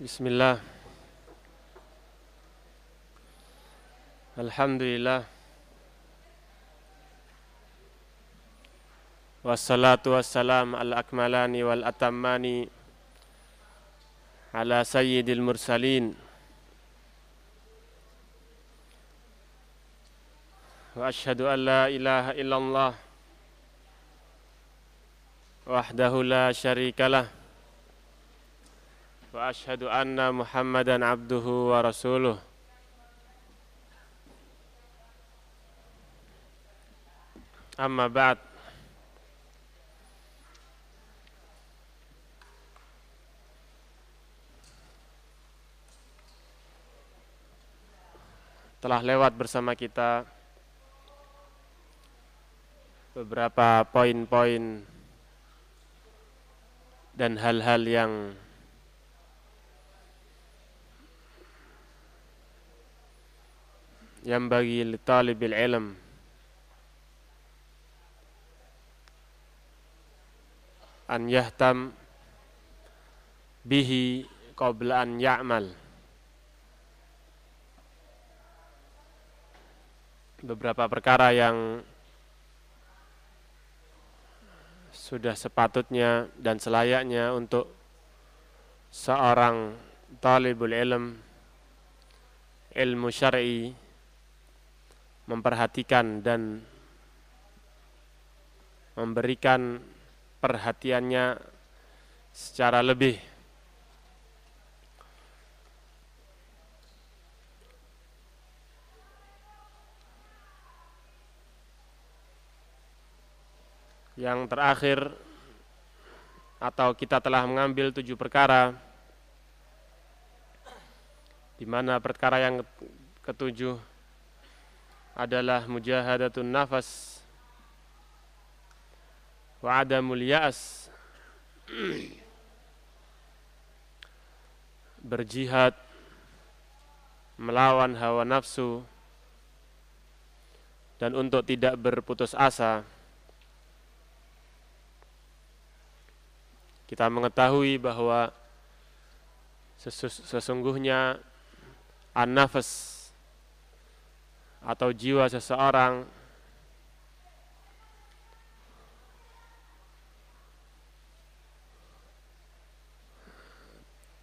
Bismillah. Alhamdulillah. Wassalatu wassalam al-akmalani wal atammani Ala sayyidil mursalin. Wa ashhadu an la ilaha illallah Wahdahu la syarikalah واشهد ان محمدا عبده ورسوله اما بعد telah lewat bersama kita beberapa poin-poin dan hal-hal yang ينبغي لطالب العلم أن يهتم به قبل أن يعمل beberapa perkara yang sudah sepatutnya dan selayaknya untuk seorang talibul ilm ilmu syar'i memperhatikan dan memberikan perhatiannya secara lebih. Yang terakhir atau kita telah mengambil tujuh perkara di mana perkara yang ketujuh adalah mujahadatun nafas wa adamul ya'as. Berjihad melawan hawa nafsu dan untuk tidak berputus asa kita mengetahui bahwa sesungguhnya an-nafas atau jiwa seseorang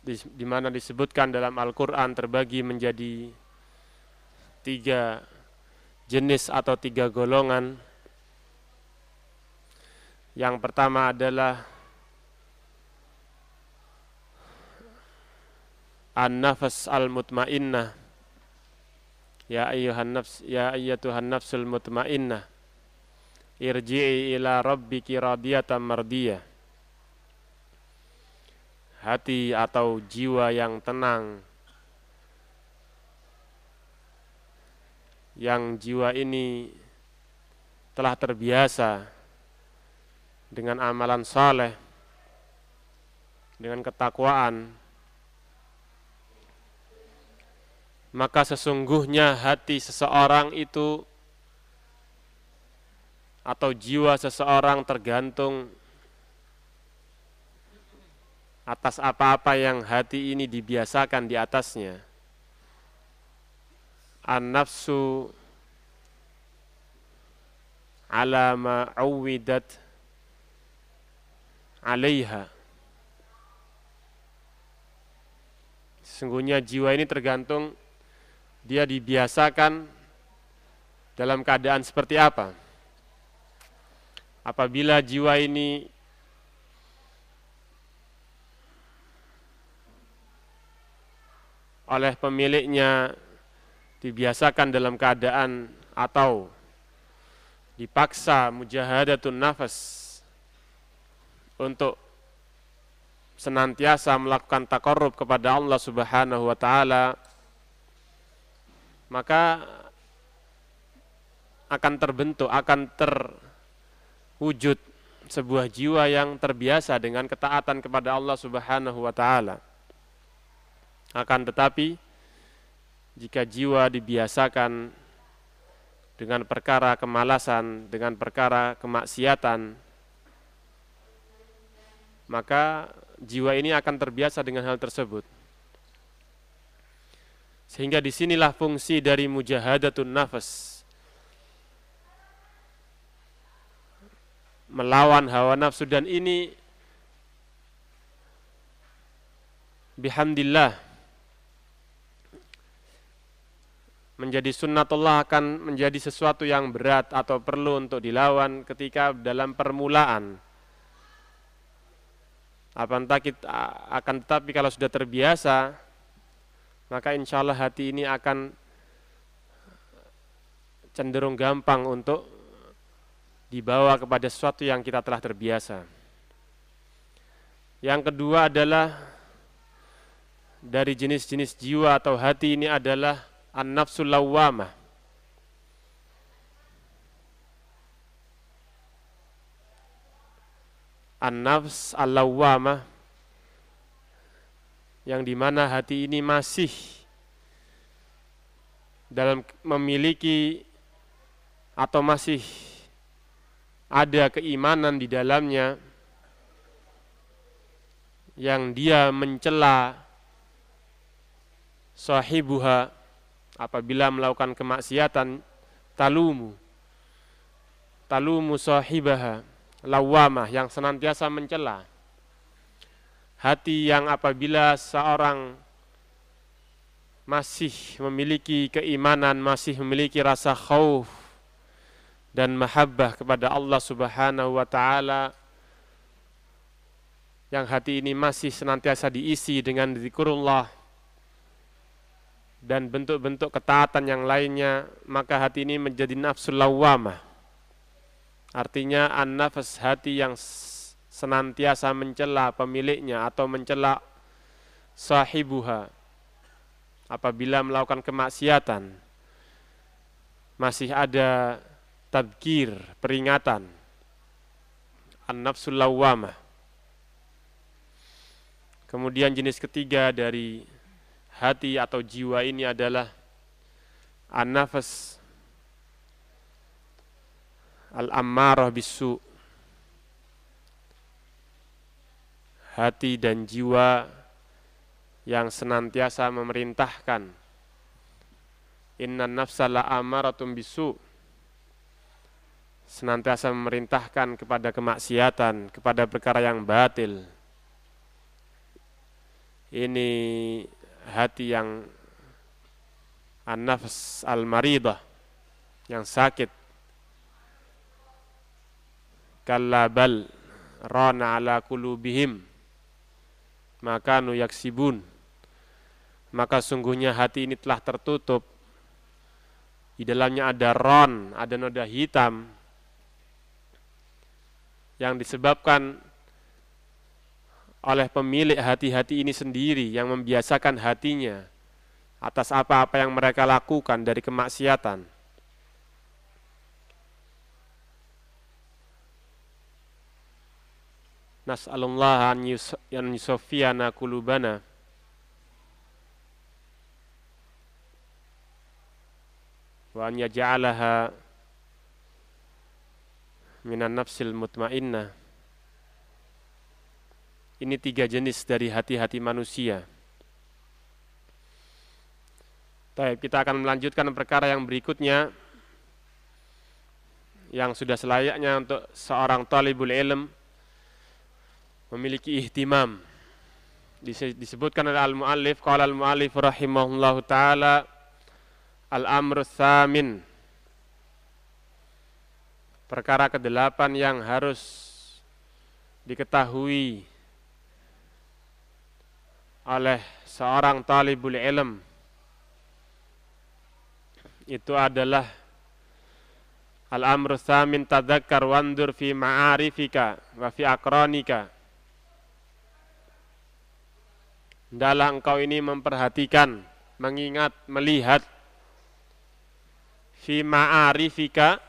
di, di mana disebutkan dalam Al-Quran terbagi menjadi tiga jenis atau tiga golongan. Yang pertama adalah an-nafas al-mutmainnah Ya ayyuhan nafs ya ayyatuhan nafsul mutmainnah. Irji'i ila rabbiki radiyatan mardiyah. Hati atau jiwa yang tenang. Yang jiwa ini telah terbiasa dengan amalan saleh dengan ketakwaan maka sesungguhnya hati seseorang itu atau jiwa seseorang tergantung atas apa-apa yang hati ini dibiasakan di atasnya. An-nafsu ala ma alaiha. Sesungguhnya jiwa ini tergantung dia dibiasakan dalam keadaan seperti apa. Apabila jiwa ini oleh pemiliknya dibiasakan dalam keadaan atau dipaksa mujahadatun nafas untuk senantiasa melakukan takarrub kepada Allah Subhanahu wa taala maka akan terbentuk, akan terwujud sebuah jiwa yang terbiasa dengan ketaatan kepada Allah Subhanahu wa taala. Akan tetapi jika jiwa dibiasakan dengan perkara kemalasan, dengan perkara kemaksiatan, maka jiwa ini akan terbiasa dengan hal tersebut. Sehingga di sinilah fungsi dari mujahadatun nafas. Melawan hawa nafsu dan ini bihamdillah menjadi sunnatullah akan menjadi sesuatu yang berat atau perlu untuk dilawan ketika dalam permulaan. Akan tetapi kalau sudah terbiasa, maka insya Allah hati ini akan cenderung gampang untuk dibawa kepada sesuatu yang kita telah terbiasa. Yang kedua adalah dari jenis-jenis jiwa atau hati ini adalah an-nafsul lawwamah. An-nafs al-lawwamah yang di mana hati ini masih dalam memiliki atau masih ada keimanan di dalamnya yang dia mencela sahibuha apabila melakukan kemaksiatan talumu talumu sahibaha lawamah yang senantiasa mencela hati yang apabila seorang masih memiliki keimanan masih memiliki rasa khauf dan mahabbah kepada Allah Subhanahu wa taala yang hati ini masih senantiasa diisi dengan zikrullah dan bentuk-bentuk ketaatan yang lainnya, maka hati ini menjadi nafsu lawamah. Artinya an-nafas hati yang senantiasa mencela pemiliknya atau mencela sahibuha. Apabila melakukan kemaksiatan masih ada tadkir, peringatan. An-nafsul lawamah kemudian jenis ketiga dari hati atau jiwa ini adalah an-nafas al-ammarah bisu hati dan jiwa yang senantiasa memerintahkan. Inna nafsa la amaratun bisu. Senantiasa memerintahkan kepada kemaksiatan kepada perkara yang batil. Ini hati yang an-nafs al-maridah yang sakit. Kalla bal rana ala kulubihim maka nu yaksibun maka sungguhnya hati ini telah tertutup di dalamnya ada ron ada noda hitam yang disebabkan oleh pemilik hati-hati ini sendiri yang membiasakan hatinya atas apa-apa yang mereka lakukan dari kemaksiatan. Nas'alullah an yusofiyana kulubana wa an yaj'alaha minan nafsil mutmainnah. Ini tiga jenis dari hati-hati manusia. Baik, kita akan melanjutkan perkara yang berikutnya yang sudah selayaknya untuk seorang talibul ilm memiliki ihtimam. Disebutkan oleh al-muallif qala al-muallif rahimahullahu taala al-amru tsamin perkara kedelapan yang harus diketahui oleh seorang talibul ilm itu adalah al-amru tsamin tadzakkar wandur fi ma'arifika wa fi akranika Hendaklah engkau ini memperhatikan, mengingat, melihat. Fi ma'arifika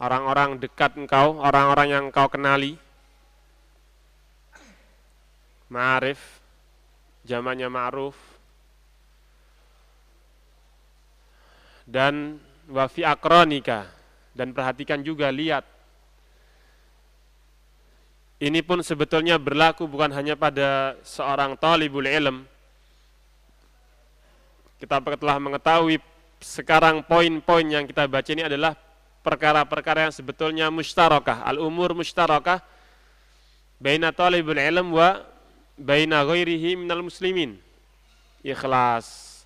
orang-orang dekat engkau, orang-orang yang engkau kenali. Ma'arif jamannya ma'ruf. Dan wafi akronika dan perhatikan juga lihat ini pun sebetulnya berlaku bukan hanya pada seorang talibul ilm kita telah mengetahui sekarang poin-poin yang kita baca ini adalah perkara-perkara yang sebetulnya mustarakah, al-umur mustarakah baina talibul ilm wa baina ghairihi minal muslimin. Ikhlas,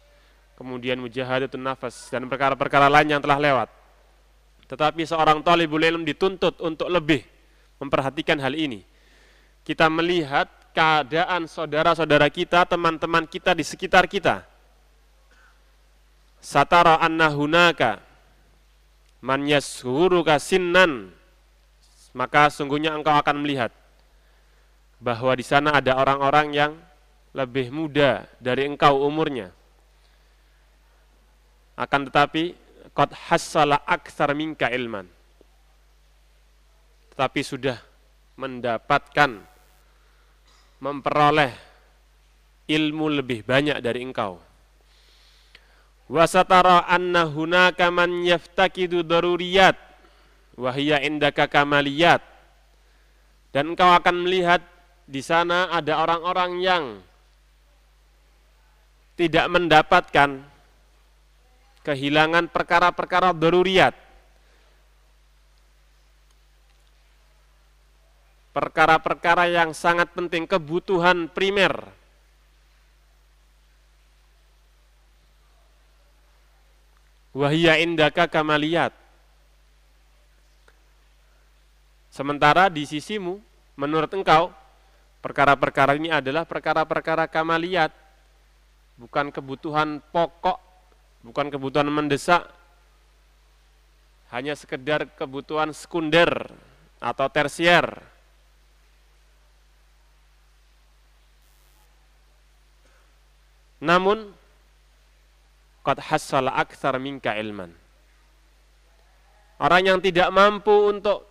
kemudian mujahadatun nafas dan perkara-perkara lain yang telah lewat. Tetapi seorang talibul ilm dituntut untuk lebih memperhatikan hal ini. Kita melihat keadaan saudara-saudara kita, teman-teman kita di sekitar kita. Satara anna hunaka man yashuruka sinnan maka sungguhnya engkau akan melihat bahwa di sana ada orang-orang yang lebih muda dari engkau umurnya. Akan tetapi qad hassala aktsar minka ilman. Tetapi sudah mendapatkan memperoleh ilmu lebih banyak dari engkau. Wasatara anna hunaka man yaftakidu daruriyat wahia indaka kamaliyat. Dan engkau akan melihat di sana ada orang-orang yang tidak mendapatkan kehilangan perkara-perkara daruriyat. Perkara-perkara yang sangat penting, kebutuhan primer wahia indaka kamaliyat. Sementara di sisimu, menurut engkau, perkara-perkara ini adalah perkara-perkara kamaliyat, bukan kebutuhan pokok, bukan kebutuhan mendesak, hanya sekedar kebutuhan sekunder atau tersier. Namun qad hassala akthar minka ilman. Orang yang tidak mampu untuk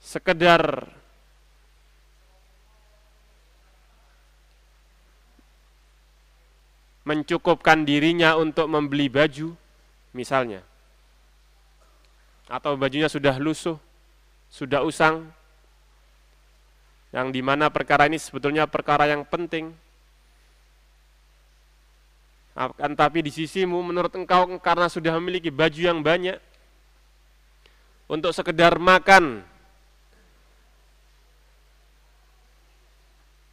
sekedar mencukupkan dirinya untuk membeli baju misalnya atau bajunya sudah lusuh, sudah usang, yang di mana perkara ini sebetulnya perkara yang penting. Akan tapi di sisimu menurut engkau karena sudah memiliki baju yang banyak untuk sekedar makan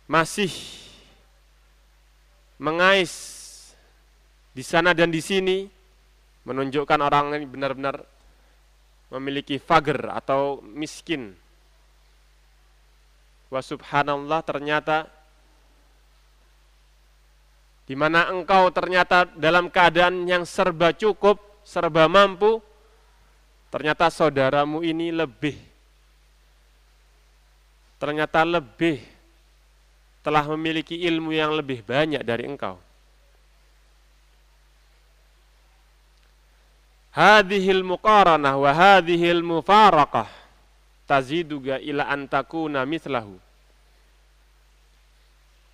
masih mengais di sana dan di sini menunjukkan orang ini benar-benar memiliki fager atau miskin Wa subhanallah ternyata di mana engkau ternyata dalam keadaan yang serba cukup, serba mampu, ternyata saudaramu ini lebih ternyata lebih telah memiliki ilmu yang lebih banyak dari engkau. Hadhil muqaranah wa hadhil mufaraqah taziduga ila antakuna mithlahu.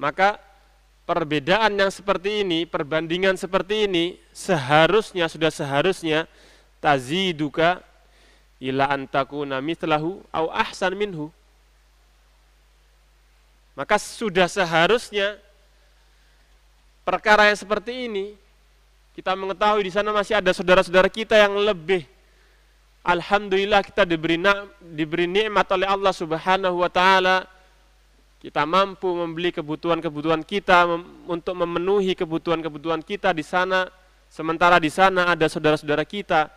Maka perbedaan yang seperti ini, perbandingan seperti ini seharusnya sudah seharusnya taziduka ila antakuna mithlahu au ahsan minhu. Maka sudah seharusnya perkara yang seperti ini kita mengetahui di sana masih ada saudara-saudara kita yang lebih Alhamdulillah kita diberi diberi nikmat oleh Allah Subhanahu wa taala. Kita mampu membeli kebutuhan-kebutuhan kita untuk memenuhi kebutuhan-kebutuhan kita di sana. Sementara di sana ada saudara-saudara kita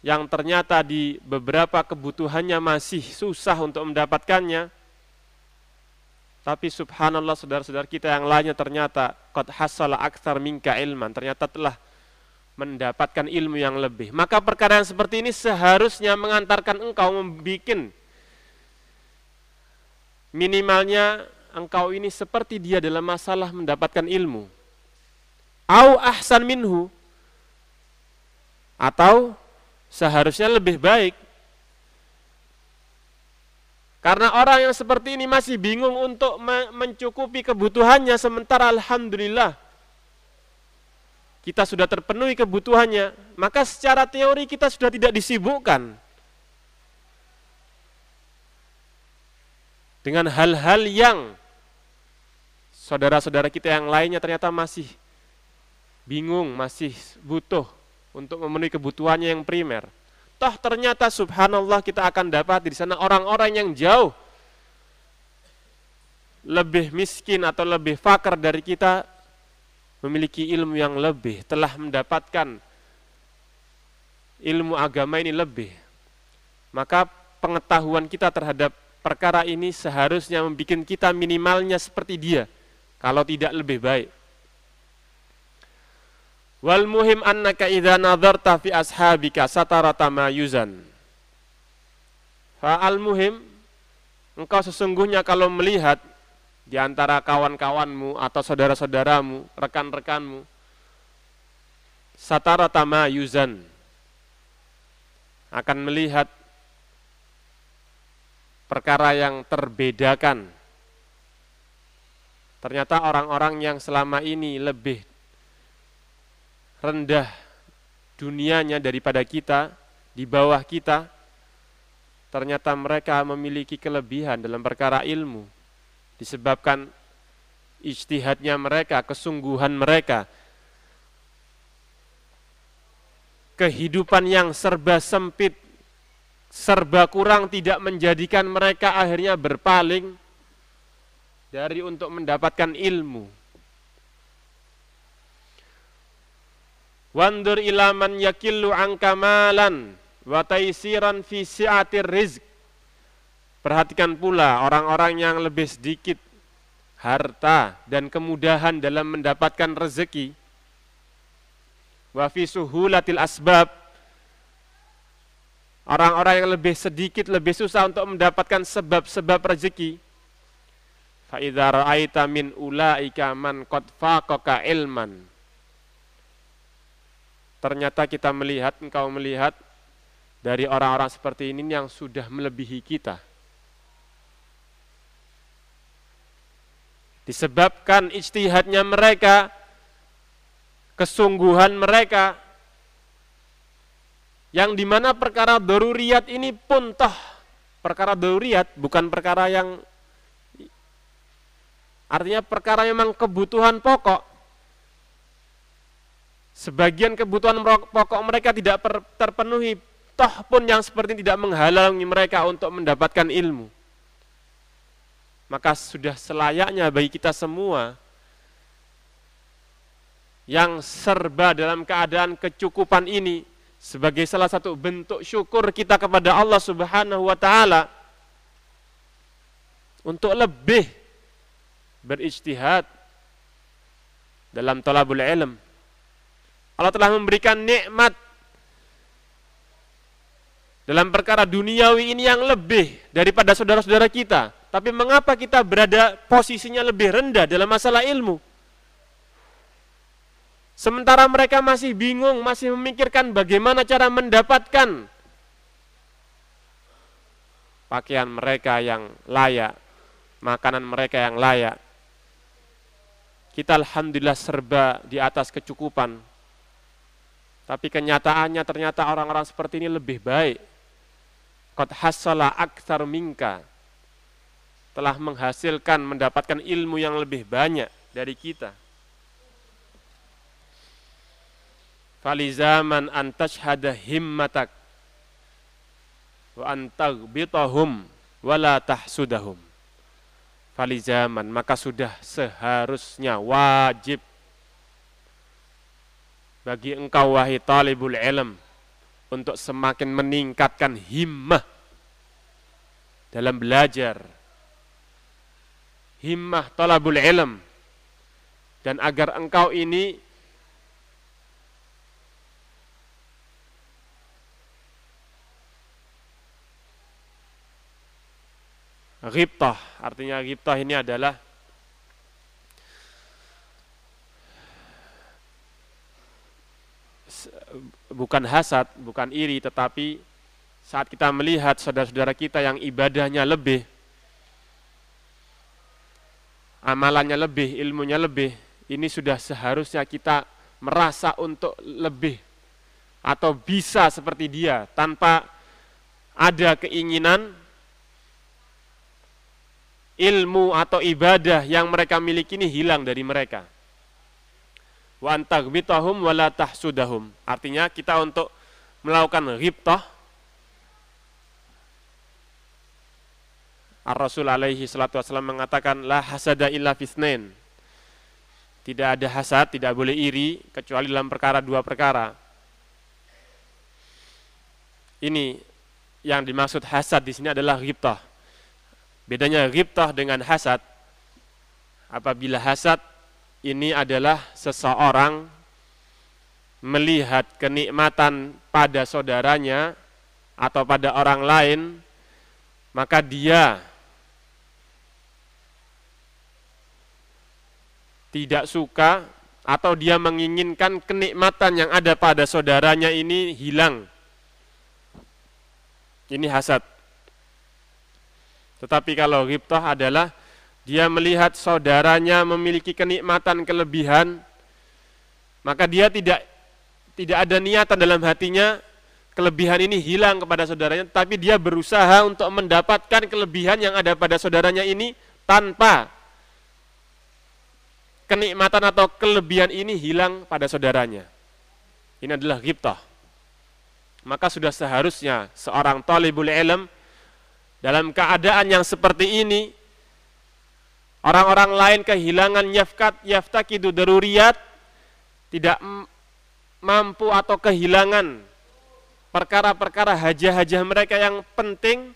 yang ternyata di beberapa kebutuhannya masih susah untuk mendapatkannya. Tapi subhanallah saudara-saudara kita yang lainnya ternyata qad hasala aktsar minka ilman, ternyata telah mendapatkan ilmu yang lebih. Maka perkara yang seperti ini seharusnya mengantarkan engkau membuat minimalnya engkau ini seperti dia dalam masalah mendapatkan ilmu. Au ahsan minhu atau seharusnya lebih baik. Karena orang yang seperti ini masih bingung untuk mencukupi kebutuhannya sementara alhamdulillah kita sudah terpenuhi kebutuhannya, maka secara teori kita sudah tidak disibukkan. dengan hal-hal yang saudara-saudara kita yang lainnya ternyata masih bingung, masih butuh untuk memenuhi kebutuhannya yang primer. Toh ternyata subhanallah kita akan dapat di sana orang-orang yang jauh lebih miskin atau lebih fakir dari kita memiliki ilmu yang lebih, telah mendapatkan ilmu agama ini lebih. Maka pengetahuan kita terhadap perkara ini seharusnya membuat kita minimalnya seperti dia, kalau tidak lebih baik. Wal muhim annaka idza nadharta fi ashabika satara tamayuzan. Fa al muhim engkau sesungguhnya kalau melihat di antara kawan-kawanmu atau saudara-saudaramu, rekan-rekanmu satara tamayuzan akan melihat perkara yang terbedakan. Ternyata orang-orang yang selama ini lebih rendah dunianya daripada kita, di bawah kita, ternyata mereka memiliki kelebihan dalam perkara ilmu. Disebabkan ijtihadnya mereka, kesungguhan mereka, kehidupan yang serba sempit, serba kurang tidak menjadikan mereka akhirnya berpaling dari untuk mendapatkan ilmu. Wandur ilaman yakillu angkamalan wa taisiran rizq. Perhatikan pula orang-orang yang lebih sedikit harta dan kemudahan dalam mendapatkan rezeki. Wa fi suhulatil asbab. Orang-orang yang lebih sedikit, lebih susah untuk mendapatkan sebab-sebab rezeki. Fa idza ra'aita min ulaika man qad faqaka ilman ternyata kita melihat, engkau melihat dari orang-orang seperti ini yang sudah melebihi kita. Disebabkan ijtihadnya mereka, kesungguhan mereka, yang di mana perkara doruriat ini pun toh perkara doruriat bukan perkara yang artinya perkara memang kebutuhan pokok Sebagian kebutuhan pokok mereka tidak terpenuhi, toh pun yang seperti tidak menghalangi mereka untuk mendapatkan ilmu. Maka sudah selayaknya bagi kita semua yang serba dalam keadaan kecukupan ini sebagai salah satu bentuk syukur kita kepada Allah Subhanahu wa taala untuk lebih berijtihad dalam talabul ilm Allah telah memberikan nikmat dalam perkara duniawi ini yang lebih daripada saudara-saudara kita. Tapi mengapa kita berada posisinya lebih rendah dalam masalah ilmu? Sementara mereka masih bingung, masih memikirkan bagaimana cara mendapatkan pakaian mereka yang layak, makanan mereka yang layak. Kita alhamdulillah serba di atas kecukupan, tapi kenyataannya ternyata orang-orang seperti ini lebih baik. Qad hasala aktsar minka. Telah menghasilkan mendapatkan ilmu yang lebih banyak dari kita. Falizaman antashhada himmatak wa antagbitahum wala tahsudahum. Falizaman maka sudah seharusnya wajib bagi engkau wahai talibul ilm untuk semakin meningkatkan himmah dalam belajar himmah talabul ilm. Dan agar engkau ini ghibtah artinya ghibtah ini adalah bukan hasad, bukan iri, tetapi saat kita melihat saudara-saudara kita yang ibadahnya lebih, amalannya lebih, ilmunya lebih, ini sudah seharusnya kita merasa untuk lebih atau bisa seperti dia tanpa ada keinginan ilmu atau ibadah yang mereka miliki ini hilang dari mereka. Wa antaghbitahum wala tahsudahum. Artinya kita untuk melakukan ghibtah Ar-Rasul alaihi salatu wasallam mengatakan la hasada illa fisnain. Tidak ada hasad, tidak boleh iri kecuali dalam perkara dua perkara. Ini yang dimaksud hasad di sini adalah ghibtah. Bedanya ghibtah dengan hasad apabila hasad ini adalah seseorang melihat kenikmatan pada saudaranya atau pada orang lain maka dia tidak suka atau dia menginginkan kenikmatan yang ada pada saudaranya ini hilang. Ini hasad. Tetapi kalau ghibtah adalah dia melihat saudaranya memiliki kenikmatan kelebihan, maka dia tidak tidak ada niatan dalam hatinya kelebihan ini hilang kepada saudaranya, tapi dia berusaha untuk mendapatkan kelebihan yang ada pada saudaranya ini tanpa kenikmatan atau kelebihan ini hilang pada saudaranya. Ini adalah ghibtah. Maka sudah seharusnya seorang talibul ilm dalam keadaan yang seperti ini orang-orang lain kehilangan yafkat yaftakidu daruriyat tidak mampu atau kehilangan perkara-perkara hajah-hajah mereka yang penting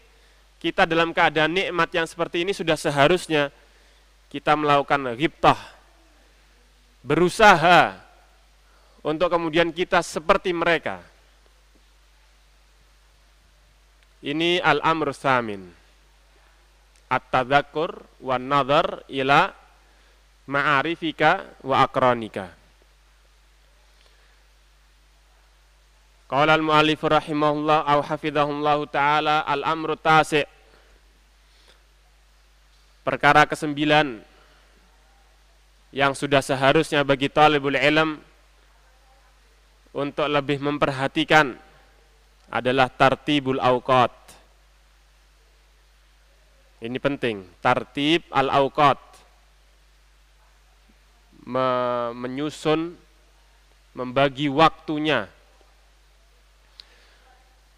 kita dalam keadaan nikmat yang seperti ini sudah seharusnya kita melakukan ghibtah berusaha untuk kemudian kita seperti mereka. Ini al-amr samin. At-tadzakur wa nadhar ila ma'arifika wa akranika. Qala al-mu'allif rahimahullah au hafizahullah taala al-amru tasi' Perkara kesembilan yang sudah seharusnya bagi talibul ilm untuk lebih memperhatikan adalah tartibul awqat. Ini penting, tartib al awqat. Me menyusun membagi waktunya.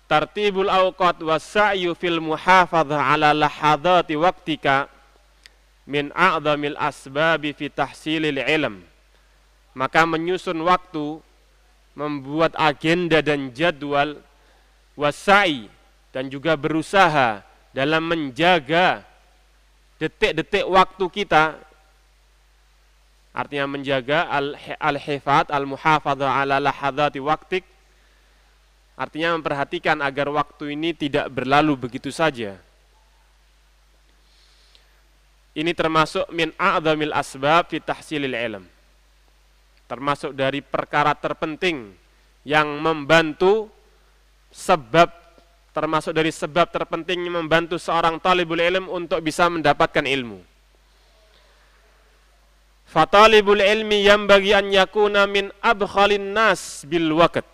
Tartibul awqat wasa'yu fil muhafadzah ala lahadati waqtika min a'zamil asbabi fi tahsilil ilm. Maka menyusun waktu, membuat agenda dan jadwal wasai dan juga berusaha dalam menjaga detik-detik waktu kita. Artinya menjaga al-hifat al-muhafadzah ala lahadati waktik. Artinya memperhatikan agar waktu ini tidak berlalu begitu saja ini termasuk min a'zamil asbab fi tahsilil ilm. Termasuk dari perkara terpenting yang membantu sebab termasuk dari sebab terpenting yang membantu seorang talibul ilm untuk bisa mendapatkan ilmu. Fatalibul ilmi yang bagi an yakuna min abkhalin nas bil waqt.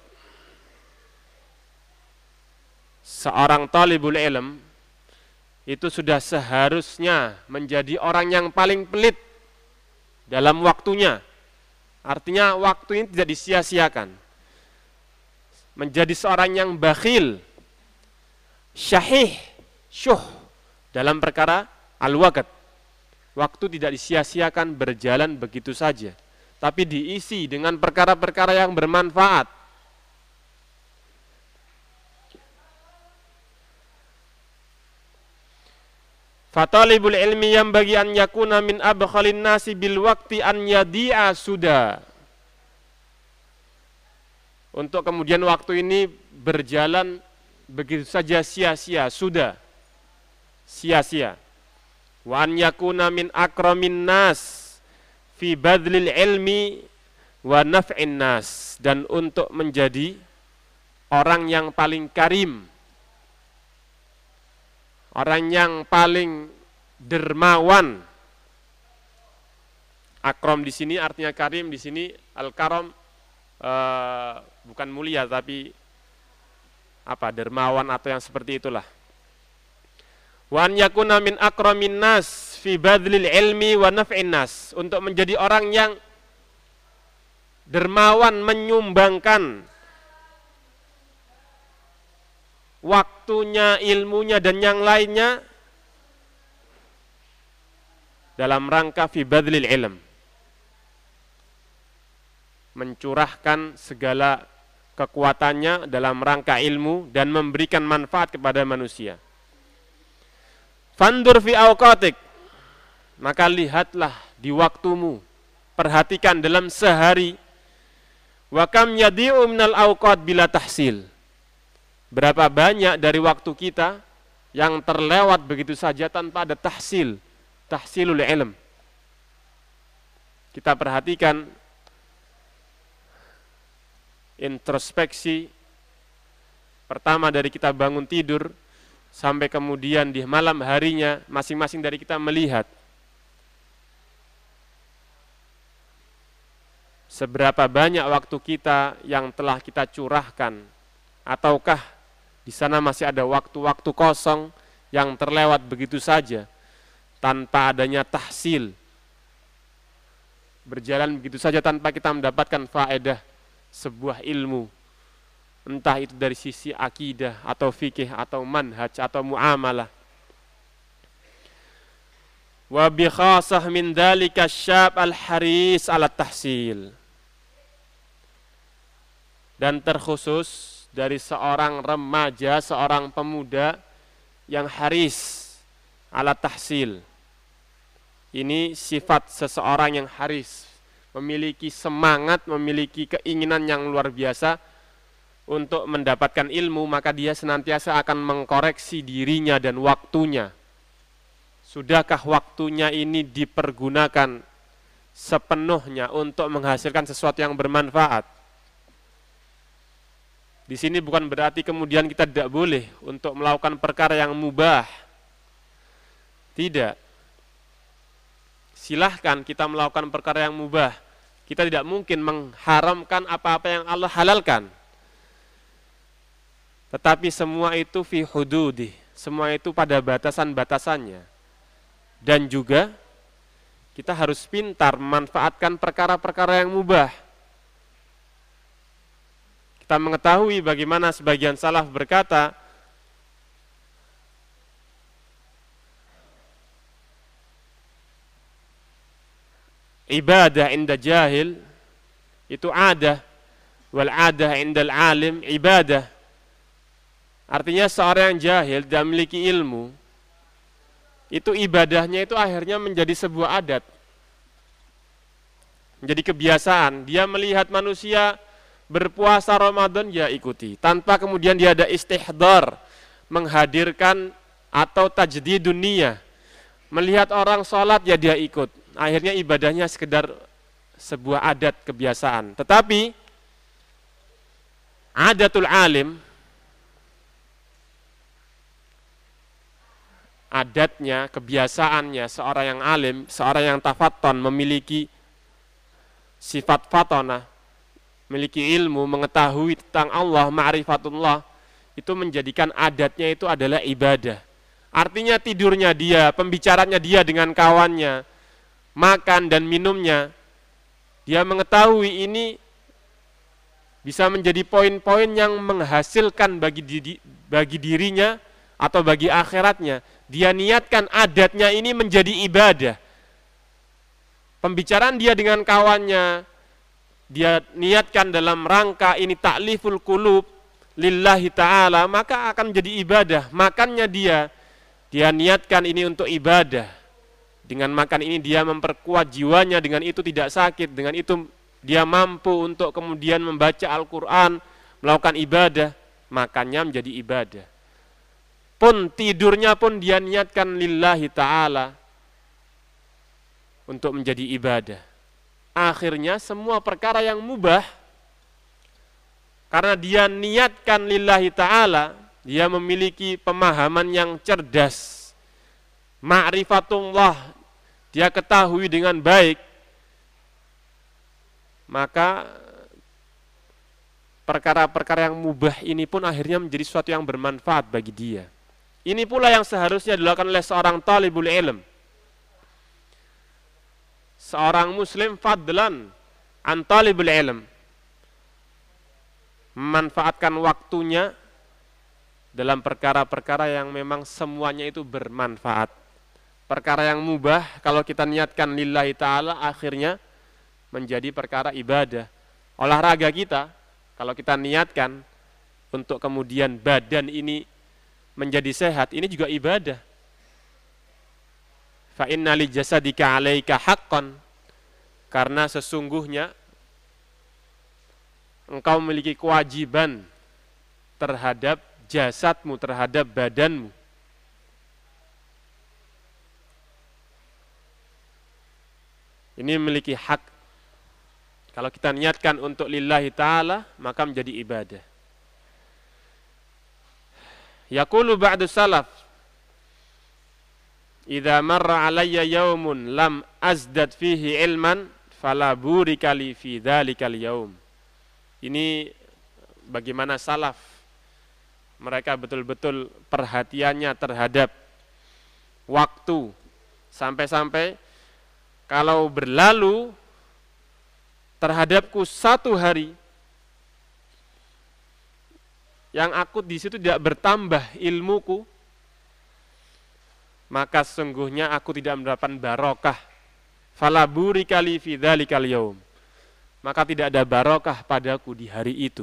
Seorang talibul ilm itu sudah seharusnya menjadi orang yang paling pelit dalam waktunya. Artinya waktu ini tidak disia-siakan. Menjadi seorang yang bakhil, syahih, syuh dalam perkara al-waqt. Waktu tidak disia-siakan berjalan begitu saja, tapi diisi dengan perkara-perkara yang bermanfaat Fatalibul ilmi yang bagi an yakuna min abkhalin nasi bil wakti an yadi'a sudah. Untuk kemudian waktu ini berjalan begitu saja sia-sia, sudah. Sia-sia. Wa an yakuna min akramin nas fi badlil ilmi wa naf'in nas dan untuk menjadi orang yang paling karim orang yang paling dermawan. Akrom di sini artinya karim di sini al karom uh, bukan mulia tapi apa dermawan atau yang seperti itulah. Wan yakuna min nas fi badlil ilmi wa naf'in untuk menjadi orang yang dermawan menyumbangkan waktunya, ilmunya dan yang lainnya dalam rangka fi badlil ilm. Mencurahkan segala kekuatannya dalam rangka ilmu dan memberikan manfaat kepada manusia. Fandur fi awqatik. Maka lihatlah di waktumu. Perhatikan dalam sehari. Wa kam yadi'u minal awqat bila tahsil berapa banyak dari waktu kita yang terlewat begitu saja tanpa ada tahsil tahsilul ilm. Kita perhatikan introspeksi pertama dari kita bangun tidur sampai kemudian di malam harinya masing-masing dari kita melihat seberapa banyak waktu kita yang telah kita curahkan ataukah di sana masih ada waktu-waktu kosong yang terlewat begitu saja tanpa adanya tahsil. Berjalan begitu saja tanpa kita mendapatkan faedah sebuah ilmu. Entah itu dari sisi akidah atau fikih atau manhaj atau muamalah. Wa bi khasah min dalika syab al haris ala tahsil. Dan terkhusus dari seorang remaja seorang pemuda yang haris ala tahsil ini sifat seseorang yang haris memiliki semangat, memiliki keinginan yang luar biasa untuk mendapatkan ilmu, maka dia senantiasa akan mengkoreksi dirinya dan waktunya. Sudahkah waktunya ini dipergunakan sepenuhnya untuk menghasilkan sesuatu yang bermanfaat? Di sini bukan berarti kemudian kita tidak boleh untuk melakukan perkara yang mubah. Tidak silahkan kita melakukan perkara yang mubah. Kita tidak mungkin mengharamkan apa-apa yang Allah halalkan. Tetapi semua itu fi hududi, semua itu pada batasan-batasannya. Dan juga kita harus pintar memanfaatkan perkara-perkara yang mubah. Kita mengetahui bagaimana sebagian salaf berkata, ibadah inda jahil itu ada wal adah indal alim ibadah. Artinya seorang yang jahil dan memiliki ilmu itu ibadahnya itu akhirnya menjadi sebuah adat menjadi kebiasaan. Dia melihat manusia berpuasa Ramadan ya ikuti. Tanpa kemudian dia ada istihdar menghadirkan atau tajdid dunia melihat orang sholat ya dia ikut. Akhirnya ibadahnya sekedar sebuah adat kebiasaan. Tetapi adatul alim adatnya, kebiasaannya seorang yang alim, seorang yang tafaton memiliki sifat fatona, memiliki ilmu, mengetahui tentang Allah, ma'rifatullah, itu menjadikan adatnya itu adalah ibadah. Artinya tidurnya dia, pembicaranya dia dengan kawannya, makan dan minumnya, dia mengetahui ini bisa menjadi poin-poin yang menghasilkan bagi diri, bagi dirinya atau bagi akhiratnya. Dia niatkan adatnya ini menjadi ibadah. Pembicaraan dia dengan kawannya, dia niatkan dalam rangka ini takliful kulub lillahi ta'ala, maka akan menjadi ibadah. Makannya dia, dia niatkan ini untuk ibadah dengan makan ini dia memperkuat jiwanya, dengan itu tidak sakit, dengan itu dia mampu untuk kemudian membaca Al-Quran, melakukan ibadah, makannya menjadi ibadah. Pun tidurnya pun dia niatkan lillahi ta'ala untuk menjadi ibadah. Akhirnya semua perkara yang mubah, karena dia niatkan lillahi ta'ala, dia memiliki pemahaman yang cerdas, ma'rifatullah dia ketahui dengan baik, maka perkara-perkara yang mubah ini pun akhirnya menjadi sesuatu yang bermanfaat bagi dia. Ini pula yang seharusnya dilakukan oleh seorang talibul ilm. Seorang muslim fadlan an talibul ilm memanfaatkan waktunya dalam perkara-perkara yang memang semuanya itu bermanfaat. Perkara yang mubah kalau kita niatkan lillahi taala akhirnya menjadi perkara ibadah. Olahraga kita kalau kita niatkan untuk kemudian badan ini menjadi sehat, ini juga ibadah. Fa inna li jasadika 'alaika haqqan. Karena sesungguhnya engkau memiliki kewajiban terhadap jasadmu, terhadap badanmu. Ini memiliki hak. Kalau kita niatkan untuk lillahi ta'ala, maka menjadi ibadah. Yaqulu ba'du salaf, Idza marra alayya yaumun lam azdad fihi ilman fala burika li fi dzalikal yaum. Ini bagaimana salaf mereka betul-betul perhatiannya terhadap waktu sampai-sampai kalau berlalu terhadapku satu hari yang aku di situ tidak bertambah ilmuku maka sesungguhnya aku tidak mendapatkan barokah fala burika li fi maka tidak ada barokah padaku di hari itu.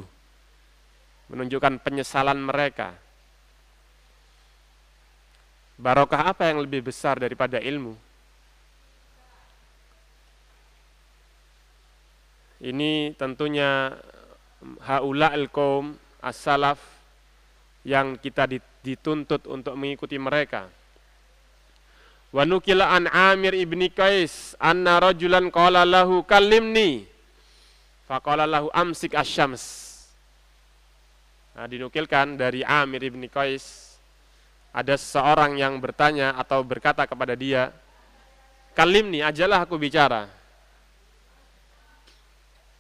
Menunjukkan penyesalan mereka. Barokah apa yang lebih besar daripada ilmu? Ini tentunya haula al-qaum as-salaf yang kita dituntut untuk mengikuti mereka. Wa nukila an Amir ibni Qais anna rajulan qala lahu kallimni Faqala lahu amsik asyams. Nah, dinukilkan dari Amir ibn Qais ada seseorang yang bertanya atau berkata kepada dia, "Kalim nih, ajalah aku bicara."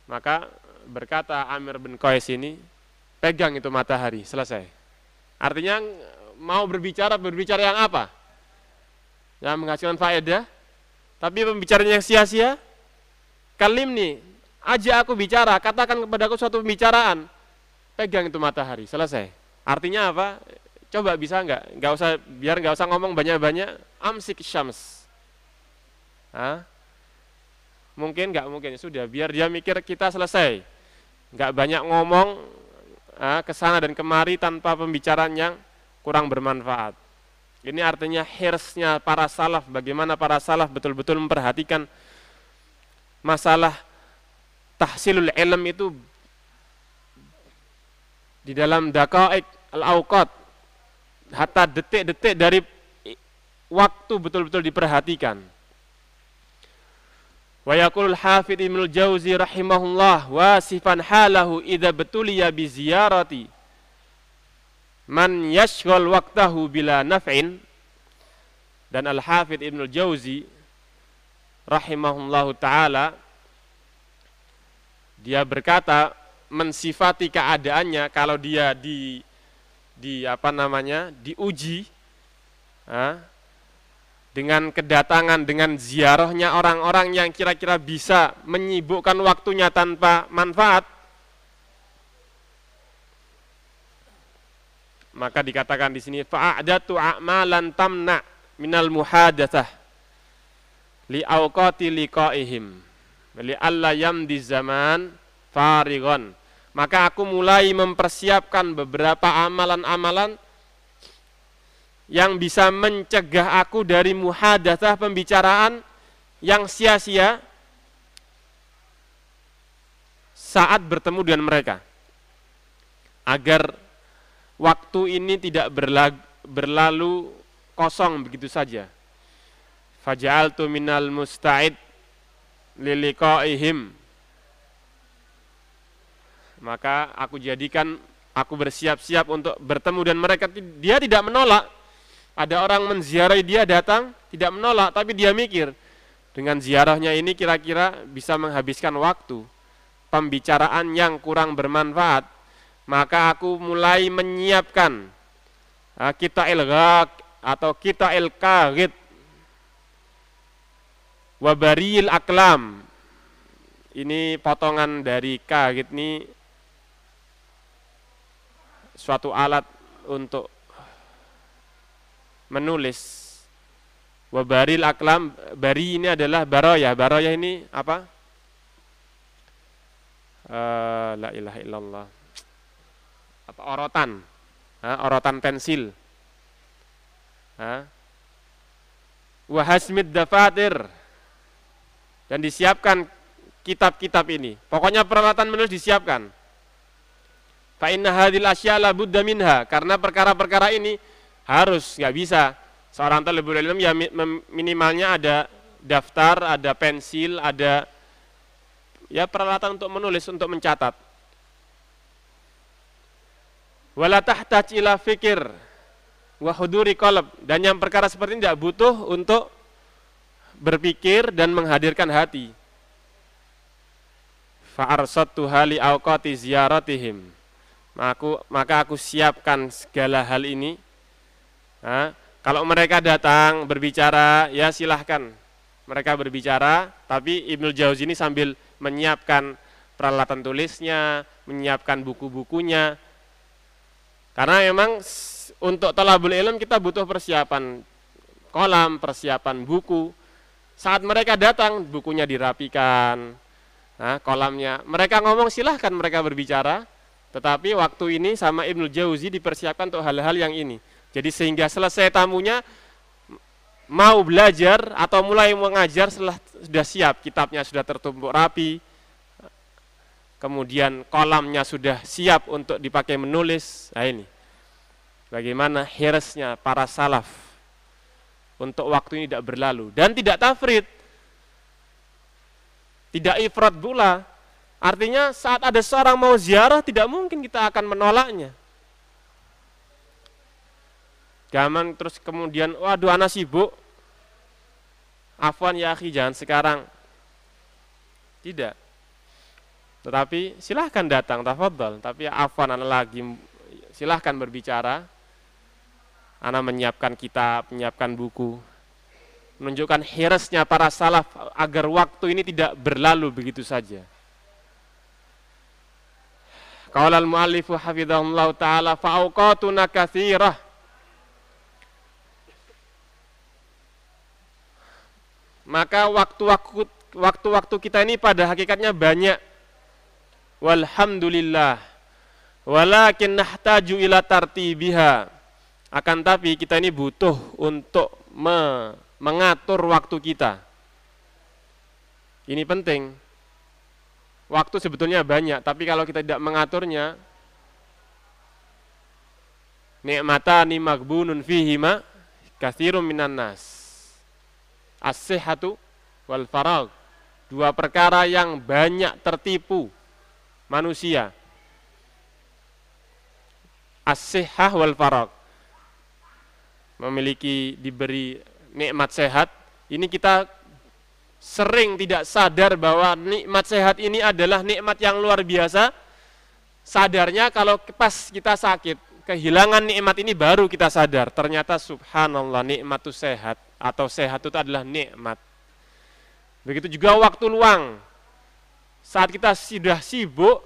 Maka berkata Amir bin Qais ini, "Pegang itu matahari." Selesai. Artinya mau berbicara berbicara yang apa? Yang menghasilkan faedah, tapi pembicaranya sia-sia. Kalim nih, Ajak aku bicara, katakan kepada aku suatu pembicaraan. Pegang itu matahari, selesai. Artinya apa? Coba bisa nggak? Nggak usah, biar nggak usah ngomong banyak-banyak. Amsik syams. Hah? Mungkin nggak mungkin sudah. Biar dia mikir kita selesai. Nggak banyak ngomong ke sana dan kemari tanpa pembicaraan yang kurang bermanfaat. Ini artinya hirsnya para salaf, bagaimana para salaf betul-betul memperhatikan masalah tahsilul ilm itu di dalam dakaik al-awqat hatta detik-detik dari waktu betul-betul diperhatikan. Wa yaqulul hafidh Ibnu Jauzi rahimahullah wasifan halahu idza betuliya bi ziyarati man yashghal waqtahu bila naf'in. Dan Al-Hafidh Ibnu Jauzi rahimahullahu taala dia berkata mensifati keadaannya kalau dia di di apa namanya diuji ha, dengan kedatangan dengan ziarahnya orang-orang yang kira-kira bisa menyibukkan waktunya tanpa manfaat maka dikatakan di sini fa'adatu a'malan tamna minal muhadatsah li awqati liqaihim Li alla yamdi zaman farigon. Maka aku mulai mempersiapkan beberapa amalan-amalan yang bisa mencegah aku dari muhadatsah pembicaraan yang sia-sia saat bertemu dengan mereka. Agar waktu ini tidak berlalu kosong begitu saja. Faja'altu minal musta'id liliqaihim. Maka aku jadikan aku bersiap-siap untuk bertemu dan mereka dia tidak menolak. Ada orang menziarahi dia datang tidak menolak tapi dia mikir dengan ziarahnya ini kira-kira bisa menghabiskan waktu. Pembicaraan yang kurang bermanfaat maka aku mulai menyiapkan kita ilgak atau kita ilkagit Wabaril aklam. Ini potongan dari K gitu nih suatu alat untuk menulis. Wabaril aklam, bari ini adalah baroyah. Baroyah ini apa? Uh, la ilaha illallah. Apa orotan? Ha, orotan pensil. Ha? Wahasmid dafatir. Dan disiapkan kitab-kitab ini. Pokoknya peralatan menulis disiapkan. Fa inna hadhil asya la budda minha karena perkara-perkara ini harus nggak bisa seorang talibul ya minimalnya ada daftar, ada pensil, ada ya peralatan untuk menulis untuk mencatat. Wala tahtaj ila fikir wa huduri qalb dan yang perkara seperti ini tidak butuh untuk berpikir dan menghadirkan hati. Fa'arsattu hali awqati ziyaratihim aku, maka aku siapkan segala hal ini. Nah, kalau mereka datang berbicara, ya silahkan mereka berbicara, tapi Ibnu Jauzi ini sambil menyiapkan peralatan tulisnya, menyiapkan buku-bukunya. Karena memang untuk talabul ilm kita butuh persiapan kolam, persiapan buku. Saat mereka datang, bukunya dirapikan, nah, kolamnya. Mereka ngomong silahkan mereka berbicara, tetapi waktu ini sama Ibnu Jauzi dipersiapkan untuk hal-hal yang ini. Jadi sehingga selesai tamunya mau belajar atau mulai mengajar setelah sudah siap, kitabnya sudah tertumpuk rapi, kemudian kolamnya sudah siap untuk dipakai menulis. Nah ini, bagaimana hirasnya para salaf untuk waktu ini tidak berlalu dan tidak tafrid, tidak ifrat pula, Artinya saat ada seorang mau ziarah tidak mungkin kita akan menolaknya. Gaman terus kemudian, waduh anak sibuk. Afwan ya akhi, jangan sekarang. Tidak. Tetapi silahkan datang, tafadhol. Tapi afwan anak lagi, silahkan berbicara. Anak menyiapkan kitab, menyiapkan buku. Menunjukkan hirasnya para salaf agar waktu ini tidak berlalu begitu saja. Qala al-muallifu hafizahullah taala fa awqatuna katsirah. Maka waktu-waktu waktu-waktu kita ini pada hakikatnya banyak. Walhamdulillah. Walakin nahtaju ila tartibiha. Akan tapi kita ini butuh untuk me mengatur waktu kita. Ini penting Waktu sebetulnya banyak, tapi kalau kita tidak mengaturnya, nikmatani magbunun fihima kathirum minan nas. As-sihhatu wal farag. Dua perkara yang banyak tertipu manusia. As-sihhah wal farag. Memiliki diberi nikmat sehat, ini kita sering tidak sadar bahwa nikmat sehat ini adalah nikmat yang luar biasa. Sadarnya kalau pas kita sakit, kehilangan nikmat ini baru kita sadar. Ternyata subhanallah nikmat itu sehat atau sehat itu adalah nikmat. Begitu juga waktu luang. Saat kita sudah sibuk,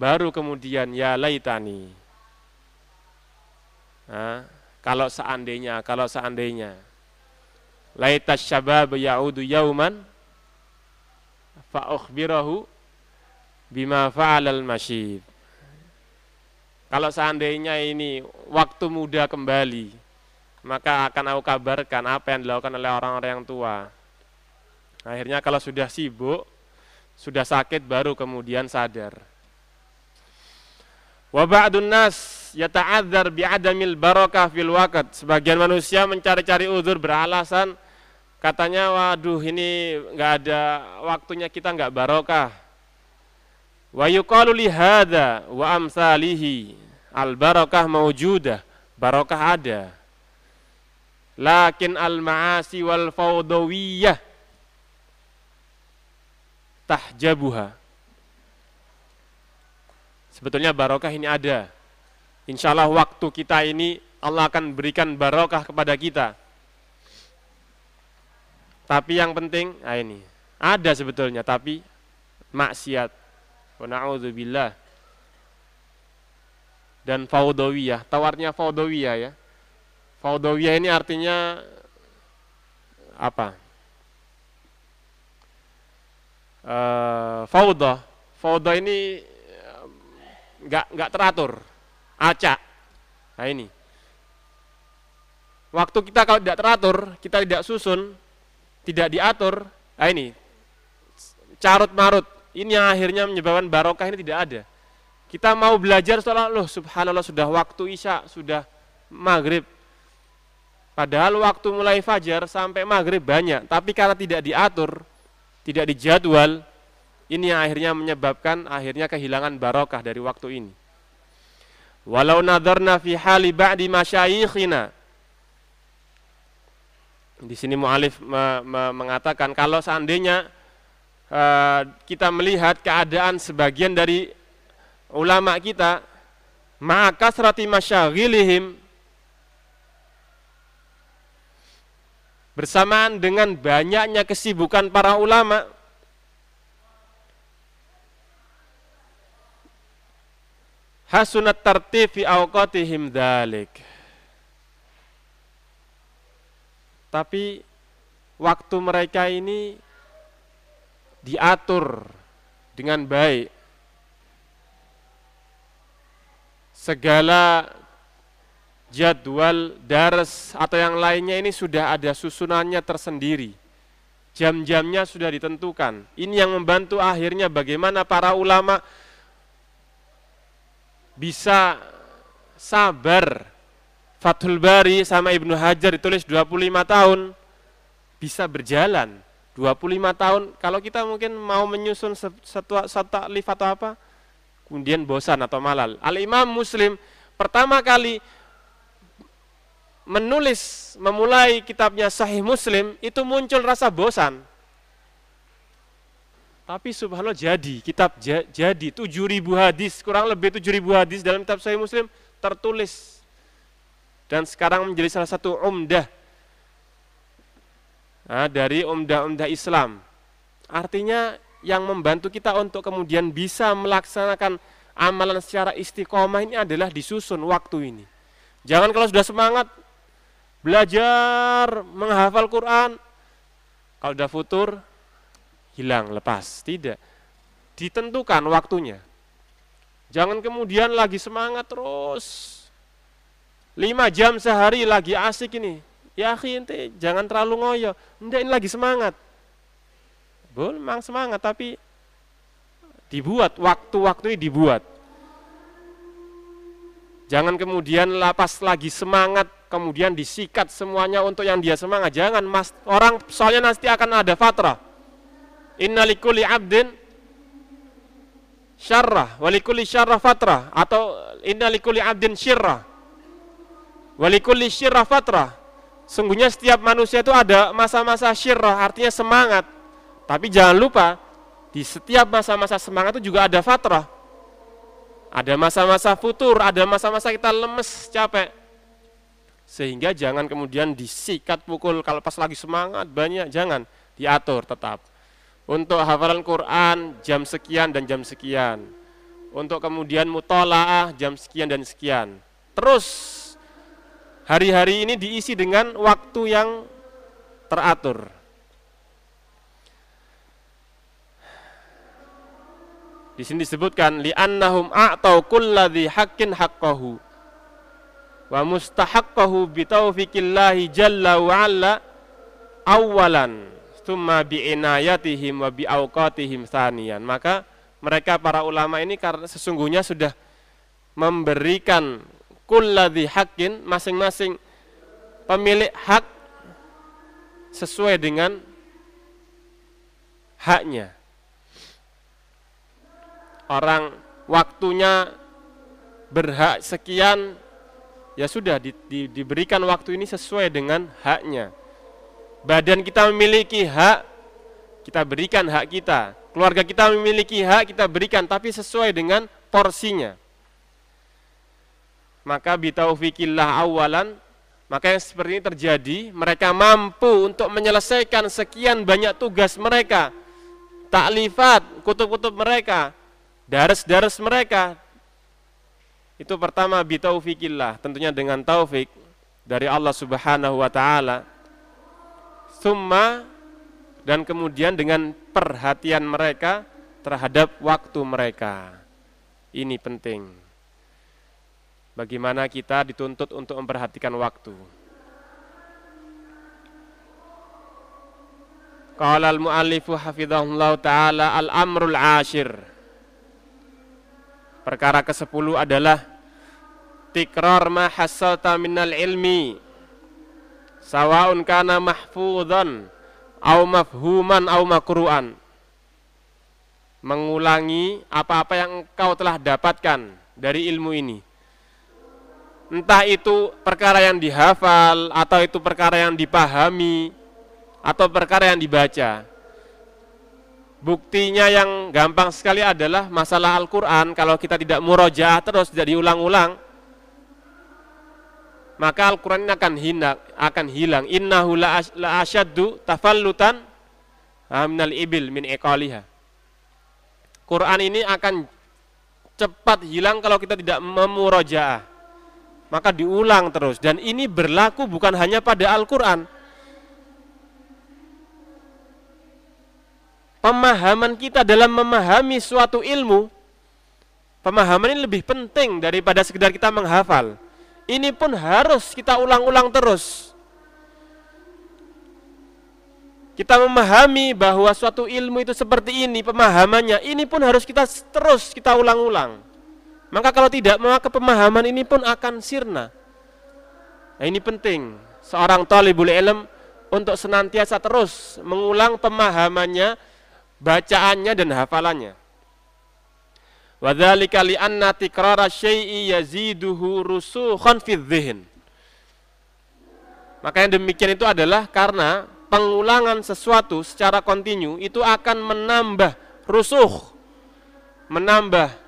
baru kemudian ya laitani. Nah, kalau seandainya, kalau seandainya Laitas syabab ya'udu yauman fa'ukhbirahu bima fa'alal masyid. Kalau seandainya ini waktu muda kembali, maka akan aku kabarkan apa yang dilakukan oleh orang-orang yang tua. Akhirnya kalau sudah sibuk, sudah sakit baru kemudian sadar. Wa ba'dun nas yata'adzar bi'adamil barakah fil waqt. Sebagian manusia mencari-cari uzur beralasan katanya waduh ini nggak ada waktunya kita nggak barokah wa yuqalu li hadza wa amsalihi al barakah maujudah barokah ada lakin al maasi wal fawdawiyah tahjabuha sebetulnya barokah ini ada insyaallah waktu kita ini Allah akan berikan barokah kepada kita Tapi yang penting, nah ini ada sebetulnya tapi maksiat. Wa billah Dan faudawiyah, tawarnya faudawiyah ya. Faudawiyah ini artinya apa? Uh, faudah. Faudah ini nggak nggak teratur, acak. Nah ini. Waktu kita kalau tidak teratur, kita tidak susun, tidak diatur, nah ini carut marut. Ini yang akhirnya menyebabkan barokah ini tidak ada. Kita mau belajar setelah loh subhanallah sudah waktu isya, sudah maghrib. Padahal waktu mulai fajar sampai maghrib banyak, tapi karena tidak diatur, tidak dijadwal, ini yang akhirnya menyebabkan akhirnya kehilangan barokah dari waktu ini. Walau nadarna fi hali ba'di masyayikhina. Di sini mu'alif me, me, mengatakan kalau seandainya uh, kita melihat keadaan sebagian dari ulama kita maka serati masyaghilihim bersamaan dengan banyaknya kesibukan para ulama hasunat tartib fi awqatihim dalik. Tapi waktu mereka ini diatur dengan baik. Segala jadwal dars atau yang lainnya ini sudah ada susunannya tersendiri. Jam-jamnya sudah ditentukan. Ini yang membantu akhirnya bagaimana para ulama bisa sabar Fathul Bari sama Ibnu Hajar ditulis 25 tahun bisa berjalan 25 tahun kalau kita mungkin mau menyusun satu, satu taklif atau apa kemudian bosan atau malal Al Imam Muslim pertama kali menulis memulai kitabnya Sahih Muslim itu muncul rasa bosan tapi subhanallah jadi, kitab jadi 7000 hadis, kurang lebih 7000 hadis dalam kitab Sahih Muslim tertulis. Dan sekarang menjadi salah satu umdah nah, dari umdah-umdah Islam. Artinya yang membantu kita untuk kemudian bisa melaksanakan amalan secara istiqomah ini adalah disusun waktu ini. Jangan kalau sudah semangat belajar menghafal Quran, kalau sudah futur hilang, lepas. Tidak. Ditentukan waktunya. Jangan kemudian lagi semangat terus. Lima jam sehari lagi asik ini. Ya ente jangan terlalu ngoyo. Ini lagi semangat. Boleh memang semangat tapi dibuat waktu-waktu ini dibuat. Jangan kemudian lapas lagi semangat kemudian disikat semuanya untuk yang dia semangat. Jangan mas. Orang soalnya nanti akan ada fatrah. Inna likulli abdin syarrah walikulli syarrah fatrah atau inna likulli abdin syirrah walikulli syirrah fatrah. Sungguhnya setiap manusia itu ada masa-masa syirrah artinya semangat. Tapi jangan lupa di setiap masa-masa semangat itu juga ada fatrah. Ada masa-masa futur ada masa-masa kita lemes capek sehingga jangan kemudian disikat pukul kalau pas lagi semangat banyak jangan diatur tetap untuk hafalan Quran jam sekian dan jam sekian. Untuk kemudian mutolaah jam sekian dan sekian. Terus hari-hari ini diisi dengan waktu yang teratur. Di sini disebutkan li'annahum a'tau kulladhi haqqin haqqahu wa mustahaqqahu bitaufiqillahi jalla wa ala awalan thumma bi'inayatihim wa bi'auqatihim sanian. Maka mereka para ulama ini karena sesungguhnya sudah memberikan kulladhi hakin masing-masing pemilik hak sesuai dengan haknya. Orang waktunya berhak sekian ya sudah di, di, diberikan waktu ini sesuai dengan haknya badan kita memiliki hak, kita berikan hak kita. Keluarga kita memiliki hak, kita berikan, tapi sesuai dengan porsinya. Maka bitaufikillah awalan, Maka yang seperti ini terjadi, mereka mampu untuk menyelesaikan sekian banyak tugas mereka, taklifat, kutub-kutub mereka, daras-daras mereka. Itu pertama bitaufikillah, tentunya dengan taufik dari Allah Subhanahu wa taala. Summa dan kemudian dengan perhatian mereka terhadap waktu mereka. Ini penting. Bagaimana kita dituntut untuk memperhatikan waktu. Qala al-muallifu hafizahullah taala al-amrul ashir. Perkara ke-10 adalah tikrar ma hassalta minal ilmi. Sawaun kana mahfudhan au mafhuman au makruan. Mengulangi apa-apa yang engkau telah dapatkan dari ilmu ini. Entah itu perkara yang dihafal atau itu perkara yang dipahami atau perkara yang dibaca. Buktinya yang gampang sekali adalah masalah Al-Quran. Kalau kita tidak murojaah terus, tidak diulang-ulang, maka Al-Quran ini akan hilang. Akan hilang. Innahu la asyaddu tafallutan minal ibil min iqaliha. Quran ini akan cepat hilang kalau kita tidak memurojaah maka diulang terus dan ini berlaku bukan hanya pada Al-Qur'an. Pemahaman kita dalam memahami suatu ilmu pemahaman ini lebih penting daripada sekedar kita menghafal. Ini pun harus kita ulang-ulang terus. Kita memahami bahwa suatu ilmu itu seperti ini pemahamannya, ini pun harus kita terus kita ulang-ulang. Maka kalau tidak, maka pemahaman ini pun akan sirna. Nah, ini penting. Seorang talibul ilm untuk senantiasa terus mengulang pemahamannya, bacaannya dan hafalannya. Wadzalika li'anna tikrara syai'i yaziduhu rusukhan fi dzihn. Maka yang demikian itu adalah karena pengulangan sesuatu secara kontinu itu akan menambah rusuh, menambah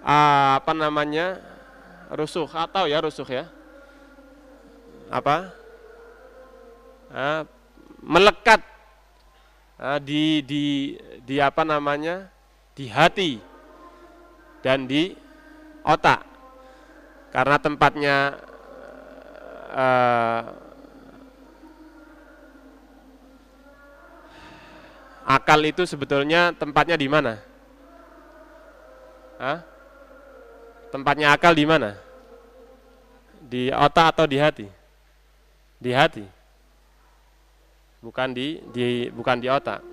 Ah, apa namanya rusuh atau ya rusuh ya apa ah, melekat ah, di di di apa namanya di hati dan di otak karena tempatnya uh, akal itu sebetulnya tempatnya di mana? Hah? Tempatnya akal di mana? Di otak atau di hati? Di hati. Bukan di di bukan di otak.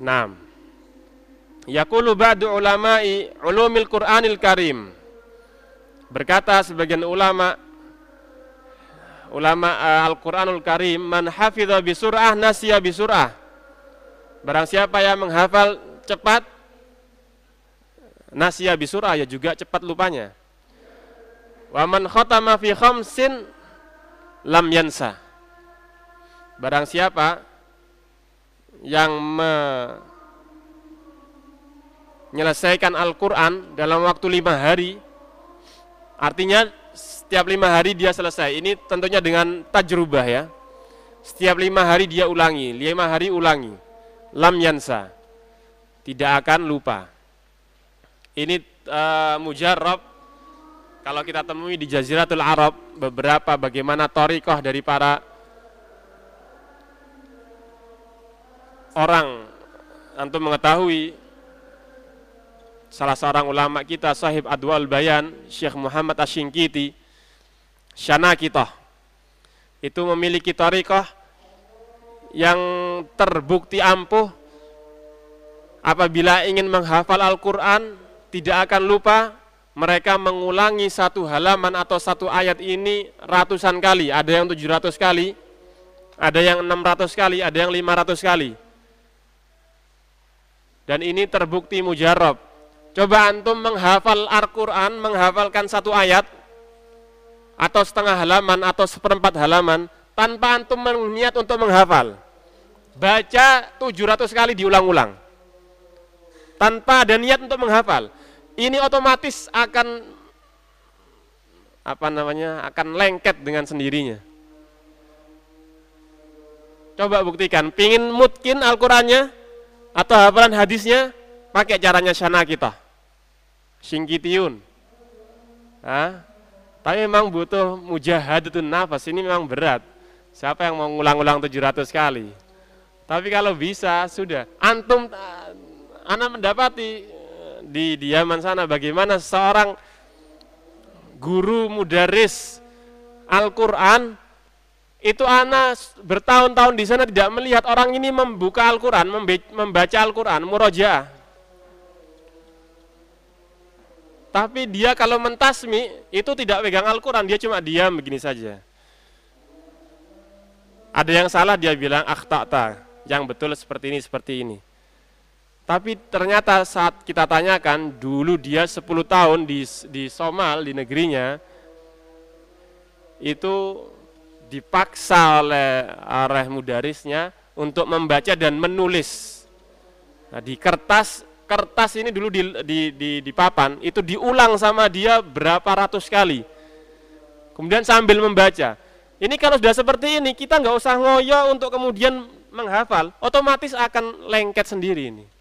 Naam. Yaqulu ba'du ulama'i ulumil Qur'anil Karim. Berkata sebagian ulama ulama uh, Al-Qur'anul Karim man hafidha bi sur'ah nasiya bi sur'ah. Barang yang menghafal cepat nasya bisurah ya juga cepat lupanya. Wa man khatama fi khamsin lam yansa. Barang siapa yang menyelesaikan Al-Quran dalam waktu lima hari, artinya setiap lima hari dia selesai. Ini tentunya dengan tajrubah ya. Setiap lima hari dia ulangi, lima hari ulangi. Lam yansa tidak akan lupa. Ini uh, mujarab kalau kita temui di Jaziratul Arab beberapa bagaimana torikoh dari para orang untuk mengetahui salah seorang ulama kita sahib Adwal Bayan Syekh Muhammad Ashinkiti Syanakitoh. Itu memiliki torikoh yang terbukti ampuh apabila ingin menghafal Al-Quran tidak akan lupa mereka mengulangi satu halaman atau satu ayat ini ratusan kali. Ada yang 700 kali ada yang 600 kali ada yang 500 kali. Dan ini terbukti mujarab. Coba antum menghafal Al-Quran menghafalkan satu ayat atau setengah halaman atau seperempat halaman tanpa antum berniat untuk menghafal. Baca 700 kali diulang-ulang. Tanpa ada niat untuk menghafal. Ini otomatis akan apa namanya akan lengket dengan sendirinya. Coba buktikan, pingin mutkin Al-Qurannya atau hafalan hadisnya, pakai caranya syana kita. Singkitiun. Hah? Tapi memang butuh mujahadatun nafas, ini memang berat. Siapa yang mau ngulang-ulang 700 kali? Tapi kalau bisa, sudah. Antum, anak mendapati eh, di diaman sana bagaimana seorang guru mudaris Al-Quran itu anak bertahun-tahun di sana tidak melihat orang ini membuka Al-Quran, membaca Al-Quran, muroja. Tapi dia kalau mentasmi itu tidak pegang Al-Quran, dia cuma diam begini saja. Ada yang salah dia bilang akhtata, yang betul seperti ini, seperti ini. Tapi ternyata saat kita tanyakan, dulu dia 10 tahun di, di Somal, di negerinya, itu dipaksa oleh arah mudarisnya untuk membaca dan menulis. Nah, di kertas kertas ini dulu di, di, di, di papan itu diulang sama dia berapa ratus kali. Kemudian sambil membaca. Ini kalau sudah seperti ini kita nggak usah ngoyo untuk kemudian menghafal, otomatis akan lengket sendiri ini.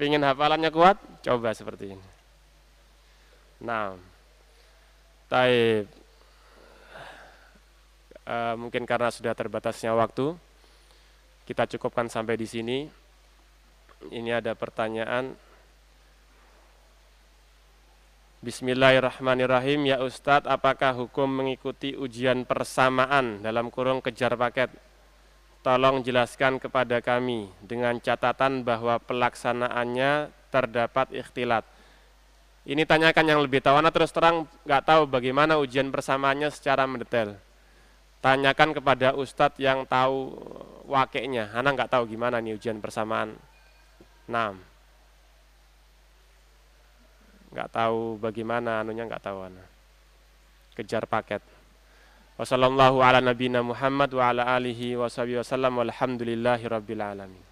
Pengen hafalannya kuat, coba seperti ini. Nah, taib uh, mungkin karena sudah terbatasnya waktu, kita cukupkan sampai di sini. Ini ada pertanyaan. Bismillahirrahmanirrahim Ya Ustadz, apakah hukum mengikuti ujian persamaan dalam kurung kejar paket? Tolong jelaskan kepada kami dengan catatan bahwa pelaksanaannya terdapat ikhtilat. Ini tanyakan yang lebih tahu, Anak terus terang nggak tahu bagaimana ujian persamaannya secara mendetail tanyakan kepada ustadz yang tahu wakeknya. Anak nggak tahu gimana nih ujian persamaan. Nah, nggak tahu bagaimana anunya nggak tahu anak. Kejar paket. Wassalamualaikum ala nabiyina Muhammad wa ala alihi wa walhamdulillahi rabbil alamin.